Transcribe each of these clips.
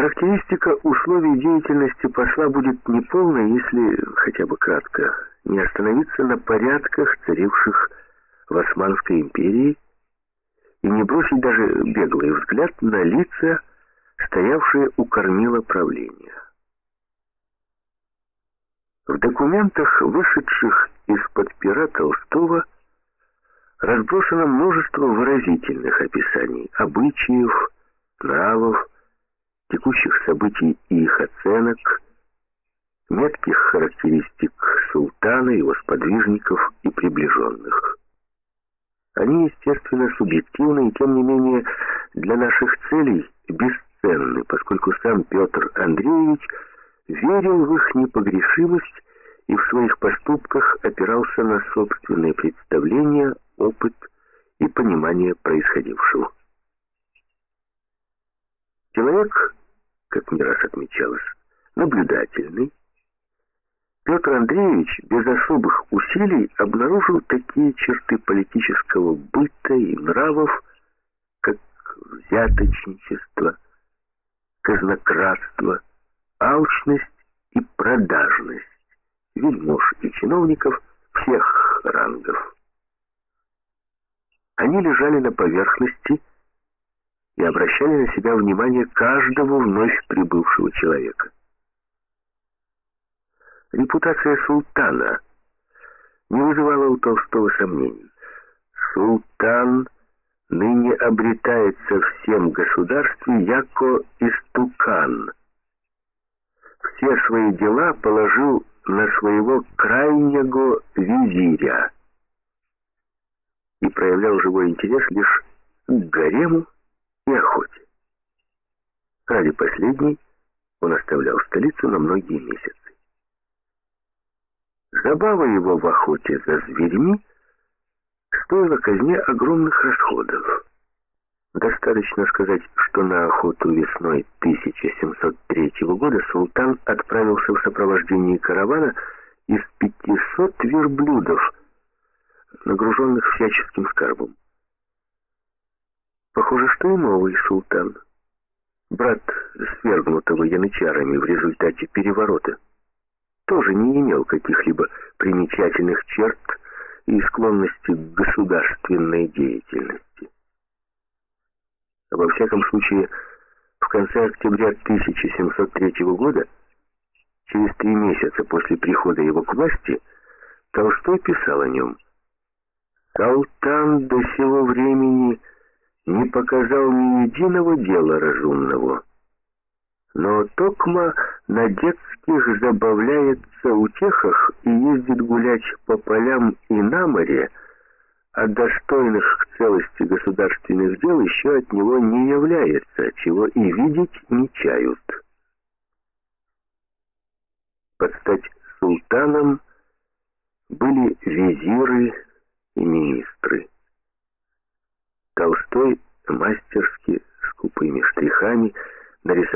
Характеристика условий деятельности посла будет неполной, если, хотя бы кратко, не остановиться на порядках, царивших в Османской империи, и не бросить даже беглый взгляд на лица, стоявшие у кормила правления. В документах, вышедших из-под пера Толстого, разбросано множество выразительных описаний обычаев, нравов, текущих событий и их оценок, метких характеристик султана, его сподвижников и приближенных. Они, естественно, субъективны и, тем не менее, для наших целей бесценны, поскольку сам Петр Андреевич верил в их непогрешимость и в своих поступках опирался на собственные представления, опыт и понимание происходившего. Человек, как не раз отмечалось, наблюдательный, Петр Андреевич без особых усилий обнаружил такие черты политического быта и нравов, как взяточничество, казнократство, алчность и продажность вельмож и чиновников всех рангов. Они лежали на поверхности и обращали на себя внимание каждого вновь прибывшего человека. Репутация султана не вызывала у Толстого сомнений. Султан ныне обретается всем государстве яко истукан. Все свои дела положил на своего крайнего визиря и проявлял живой интерес лишь к гарему и охоте. Ради последней он оставлял столицу на многие месяцы. Забава его в охоте за зверьми стоила казне огромных расходов. Достаточно сказать, что на охоту весной 1703 года султан отправился в сопровождении каравана из 500 верблюдов, нагруженных всяческим скарбом. Похоже, что и новый султан, брат свергнутого янычарами в результате переворота, тоже не имел каких-либо примечательных черт и склонности к государственной деятельности. Во всяком случае, в конце октября 1703 года, через три месяца после прихода его к власти, Толстой писал о нем «Салтан до сего времени не показал ни единого дела разумного» но Токма на детских забавляется утехах и ездит гулять по полям и на море, а достойных к целости государственных дел еще от него не является, чего и видеть не чают. Под стать султаном были визиры и министры.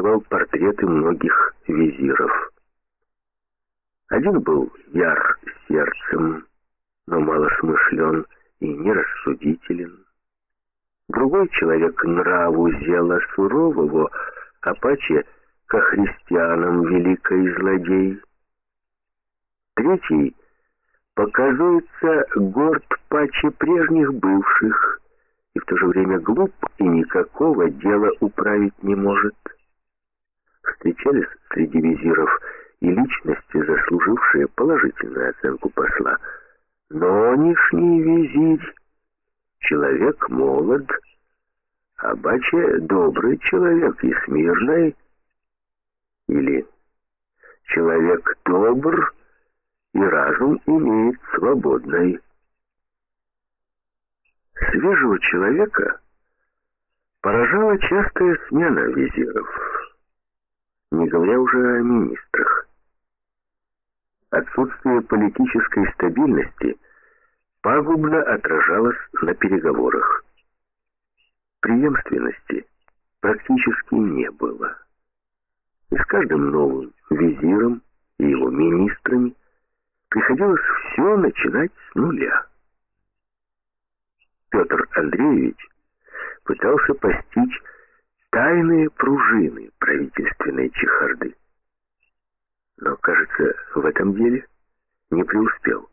Нарисовал портреты многих визиров. Один был яр сердцем, но мало смышлен и нерассудителен. Другой человек нраву зела сурового, а паче ко христианам великой злодей. Третий показывается горд паче прежних бывших, и в то же время глуп и никакого дела управить не может встречались среди визиров и личности, заслужившие положительную оценку посла. Нонешний визирь — человек молод, а бача — добрый человек и смирный, или человек добр и разум имеет свободный. Свежего человека поражала частая смена визиров — не говоря уже о министрах. Отсутствие политической стабильности пагубно отражалось на переговорах. Преемственности практически не было. И с каждым новым визиром и его министрами приходилось все начинать с нуля. Петр Андреевич пытался постичь тайные пружины правительства собственной чехарды. Но, кажется, в этом деле не преуспел.